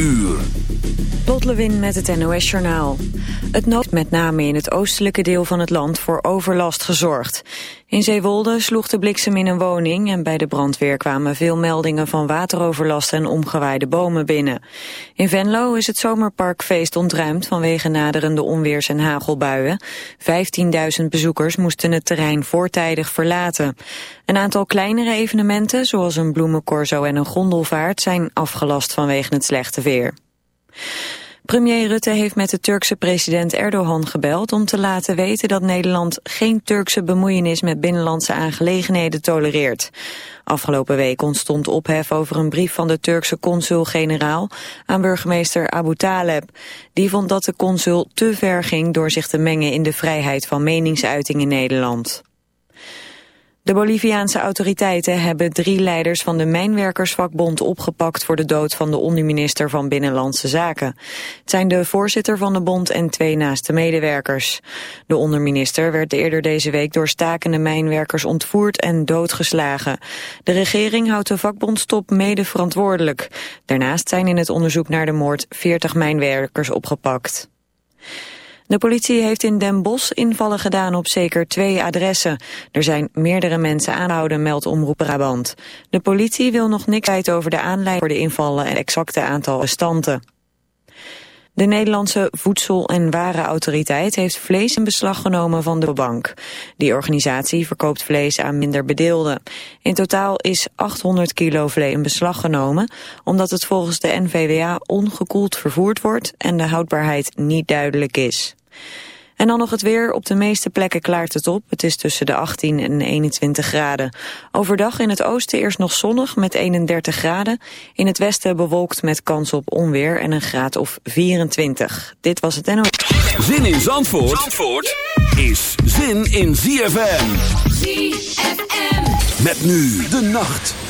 uur. Lot met het NOS Journaal. Het nood met name in het oostelijke deel van het land voor overlast gezorgd. In Zeewolde sloeg de bliksem in een woning en bij de brandweer kwamen veel meldingen van wateroverlast en omgewaaide bomen binnen. In Venlo is het zomerparkfeest ontruimd vanwege naderende onweers- en hagelbuien. 15.000 bezoekers moesten het terrein voortijdig verlaten. Een aantal kleinere evenementen, zoals een bloemencorso en een gondelvaart, zijn afgelast vanwege het slechte weer. Premier Rutte heeft met de Turkse president Erdogan gebeld om te laten weten dat Nederland geen Turkse bemoeienis met binnenlandse aangelegenheden tolereert. Afgelopen week ontstond ophef over een brief van de Turkse consul-generaal aan burgemeester Abu Taleb. Die vond dat de consul te ver ging door zich te mengen in de vrijheid van meningsuiting in Nederland. De Boliviaanse autoriteiten hebben drie leiders van de Mijnwerkersvakbond opgepakt voor de dood van de onderminister van Binnenlandse Zaken. Het zijn de voorzitter van de bond en twee naaste medewerkers. De onderminister werd eerder deze week door stakende mijnwerkers ontvoerd en doodgeslagen. De regering houdt de vakbondstop mede verantwoordelijk. Daarnaast zijn in het onderzoek naar de moord 40 mijnwerkers opgepakt. De politie heeft in Den Bosch invallen gedaan op zeker twee adressen. Er zijn meerdere mensen aanhouden, meldt Omroep Brabant. De politie wil nog niks kwijt over de aanleiding voor de invallen en exacte aantal restanten. De Nederlandse Voedsel- en Warenautoriteit heeft vlees in beslag genomen van de bank. Die organisatie verkoopt vlees aan minder bedeelden. In totaal is 800 kilo vlees in beslag genomen, omdat het volgens de NVWA ongekoeld vervoerd wordt en de houdbaarheid niet duidelijk is. En dan nog het weer. Op de meeste plekken klaart het op. Het is tussen de 18 en 21 graden. Overdag in het oosten eerst nog zonnig met 31 graden. In het westen bewolkt met kans op onweer en een graad of 24. Dit was het NO. Zin in Zandvoort, Zandvoort is zin in ZFM. ZFM. Met nu de nacht.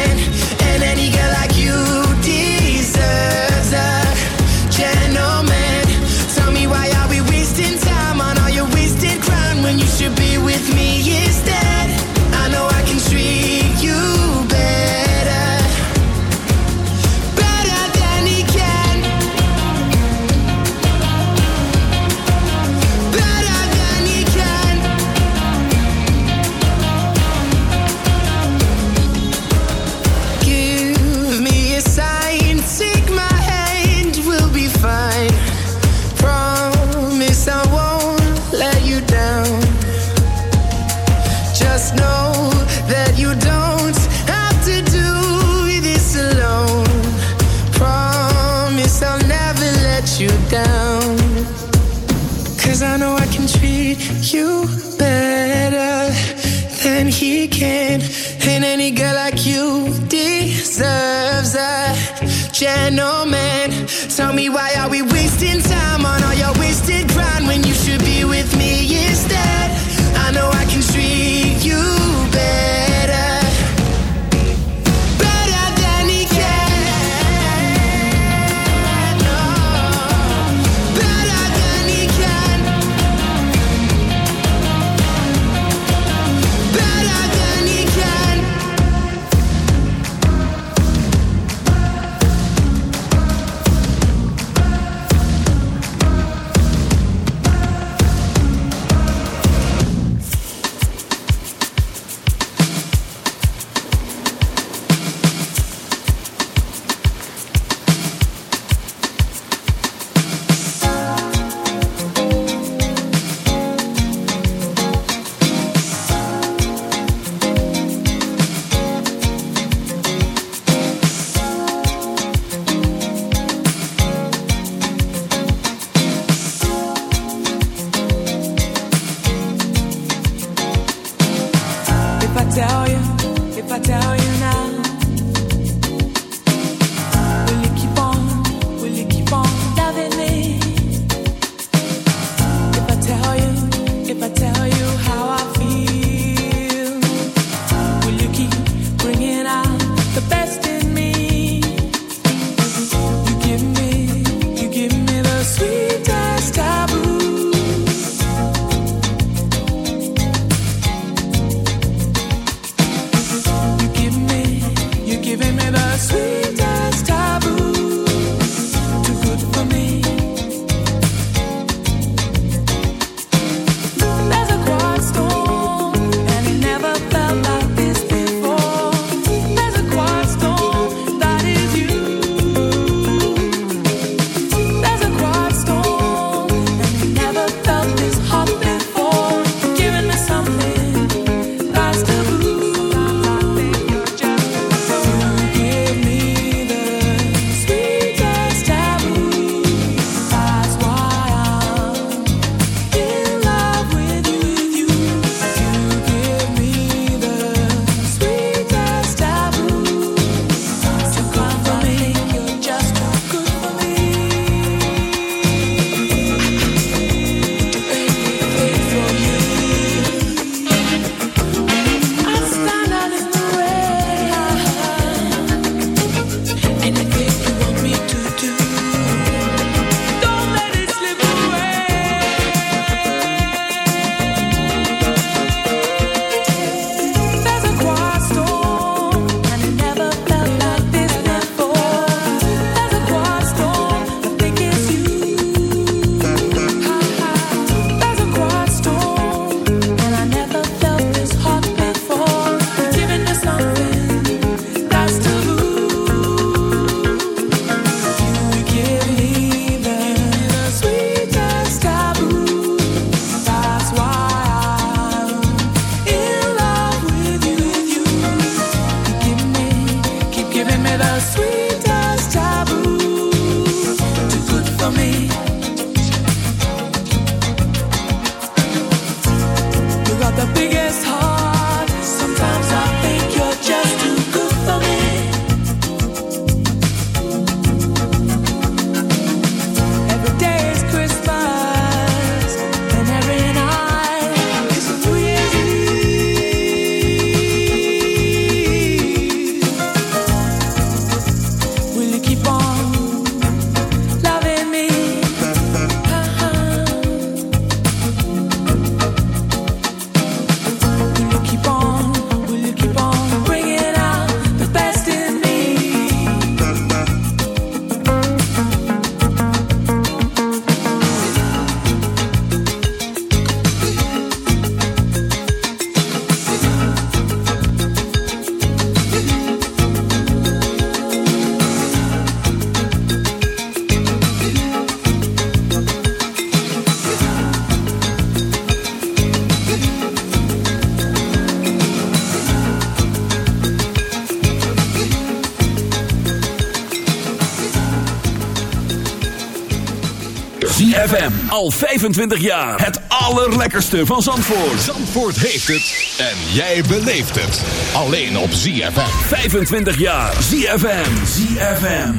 Al 25 jaar. Het allerlekkerste van Zandvoort. Zandvoort heeft het. En jij beleeft het. Alleen op ZFM. 25 jaar. ZFM. ZFM.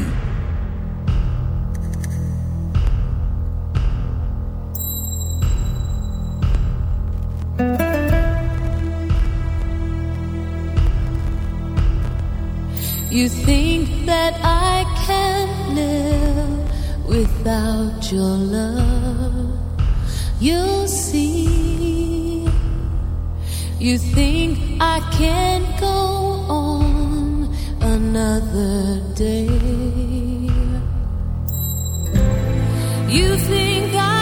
You think that I can live without your love. You'll see. You think I can't go on another day. You think I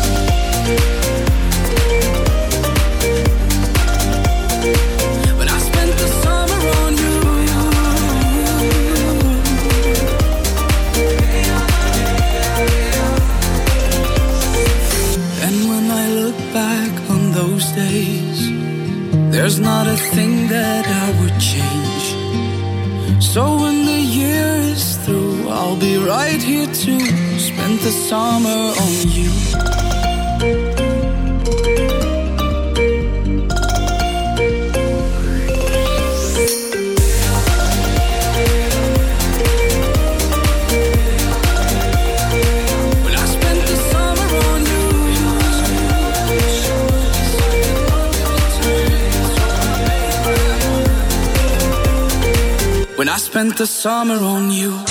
Be here to spend the summer on you. When I spent the summer on you. When I spent the summer on you.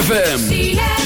ZFM.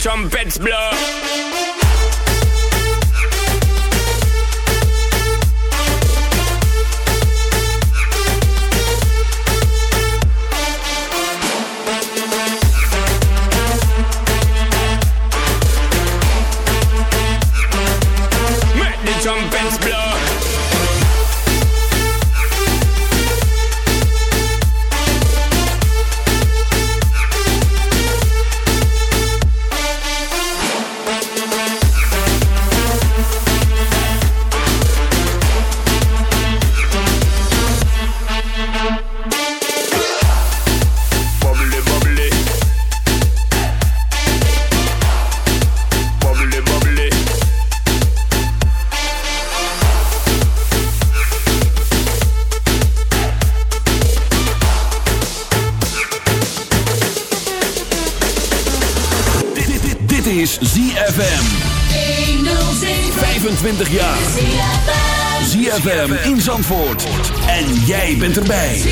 Trumpets blow. Bent erbij.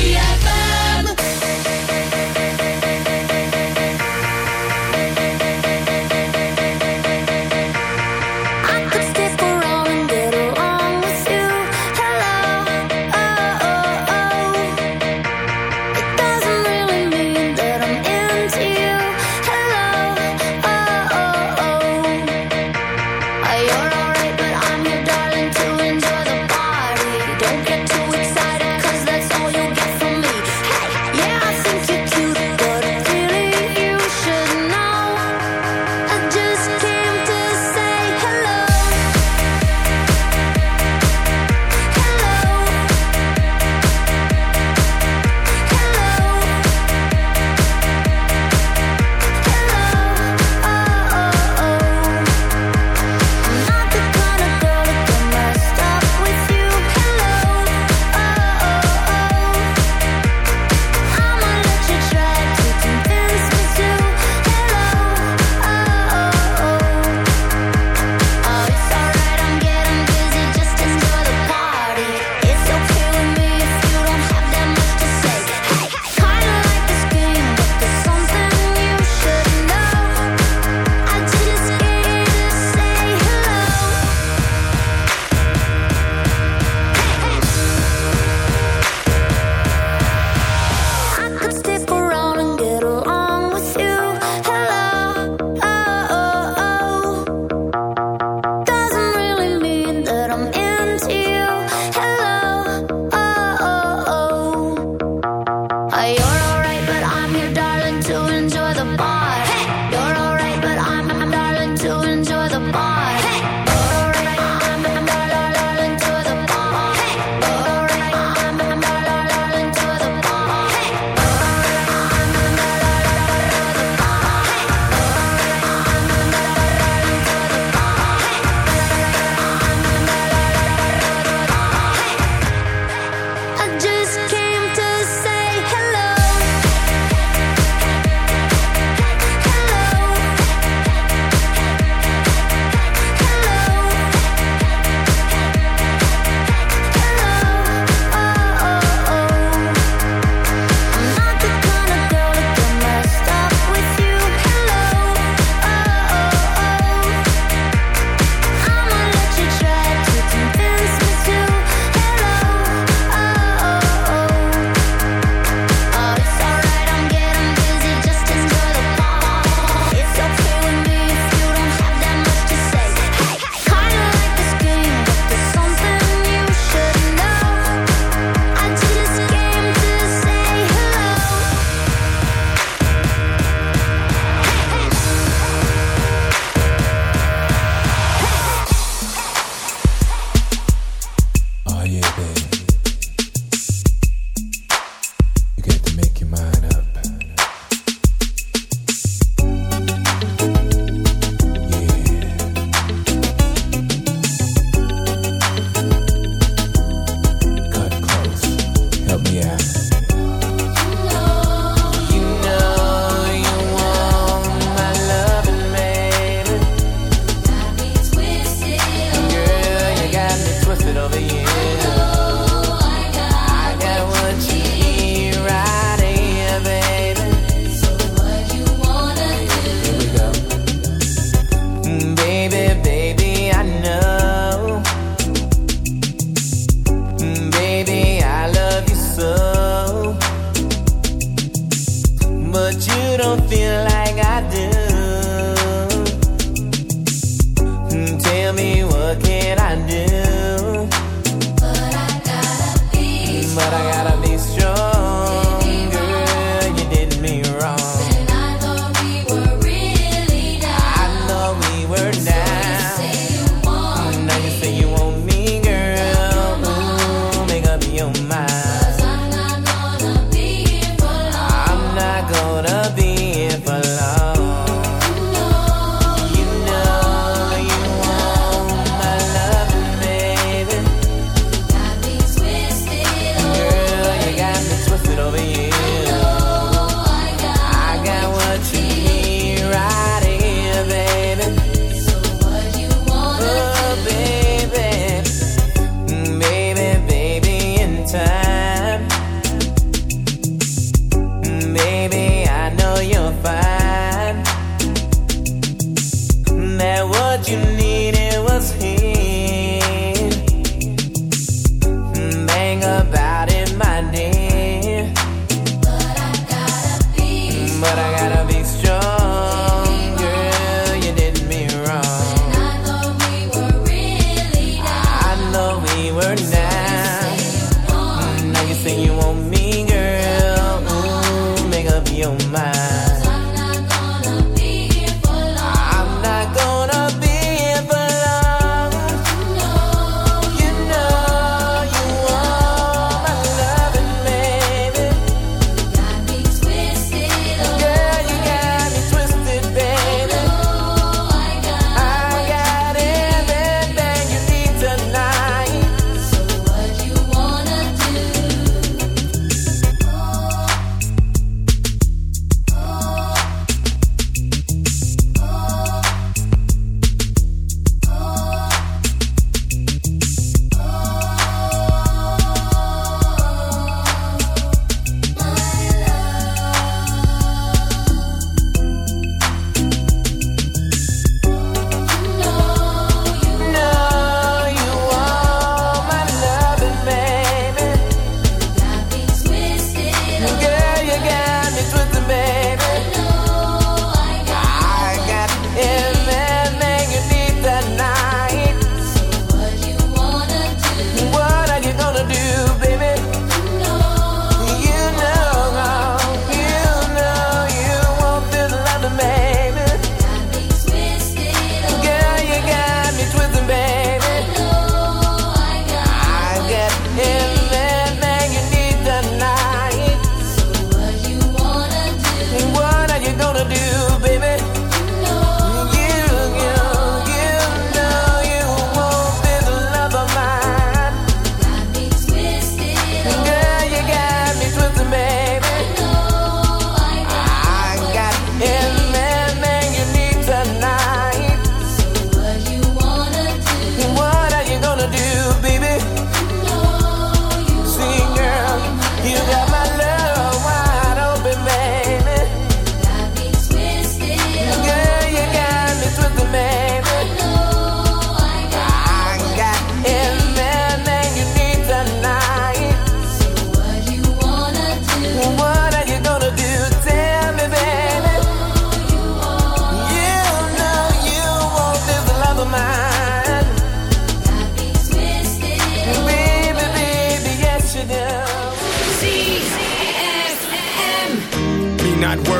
You don't feel like I do.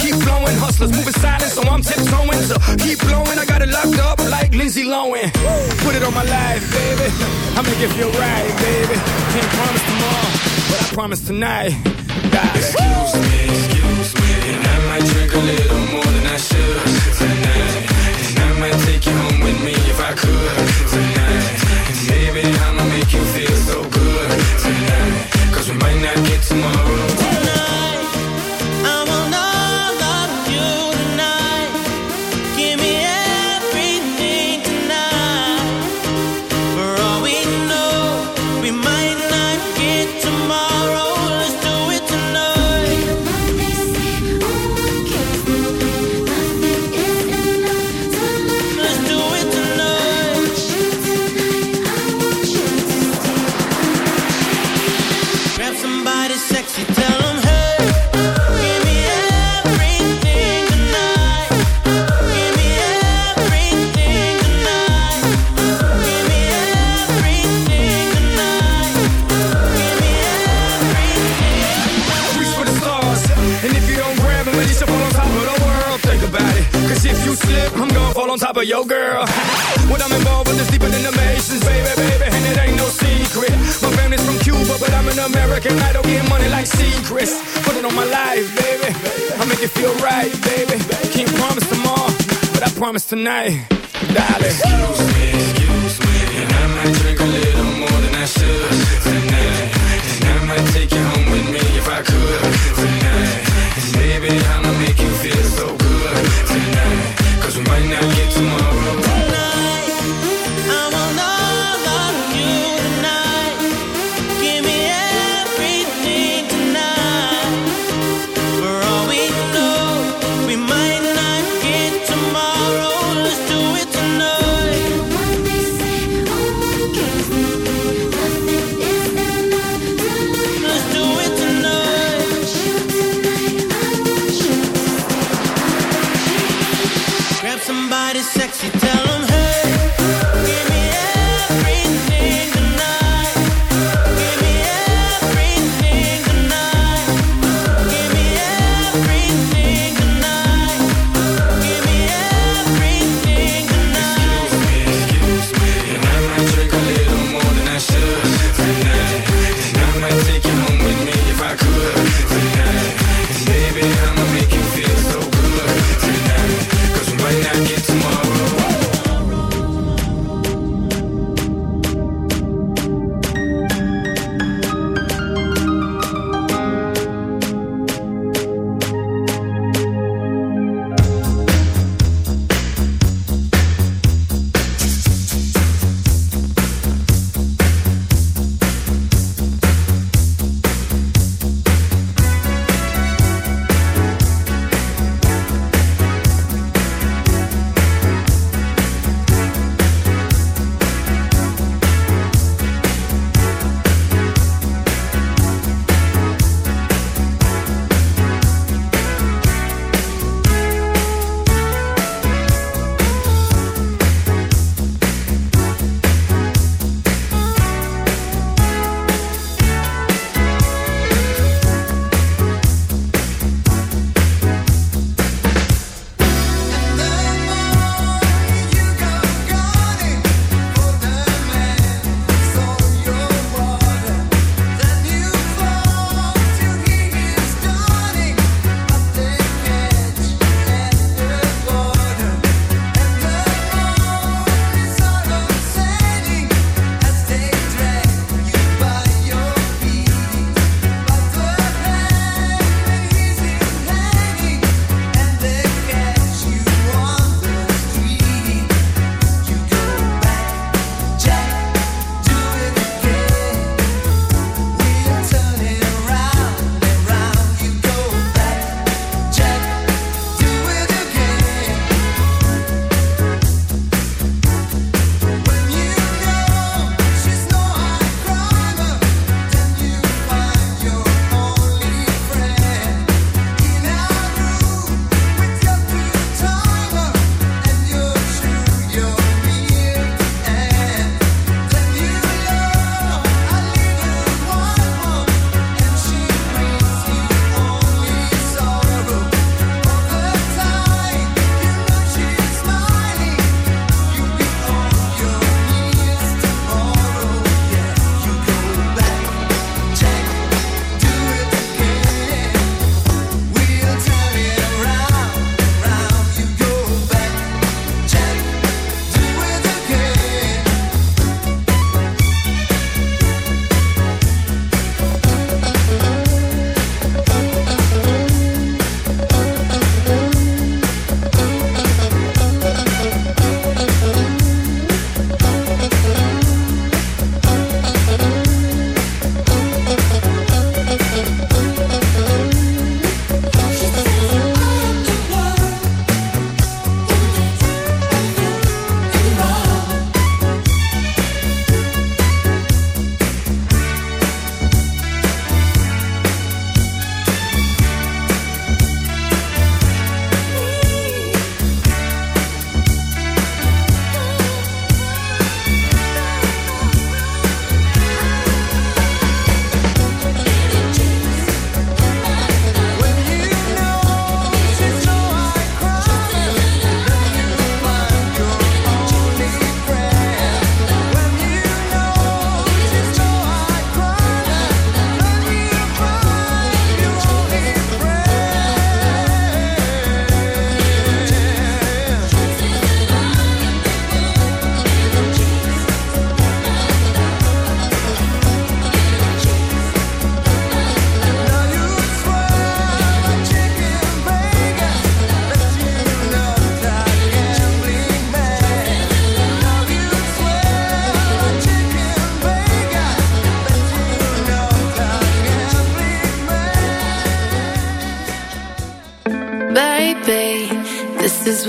keep blowing, Hustlers moving silent, so I'm tiptoeing. So keep blowing, I got it locked up like Lindsay Lohan. Put it on my life, baby. I'ma give you a ride, baby. Can't promise tomorrow, but I promise tonight. Excuse me, excuse me, and I might drink a little more than I should tonight. And I might take you home with me if I could tonight. And baby, I'ma make you feel so good tonight. Cause we might not get tomorrow.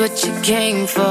what you came for.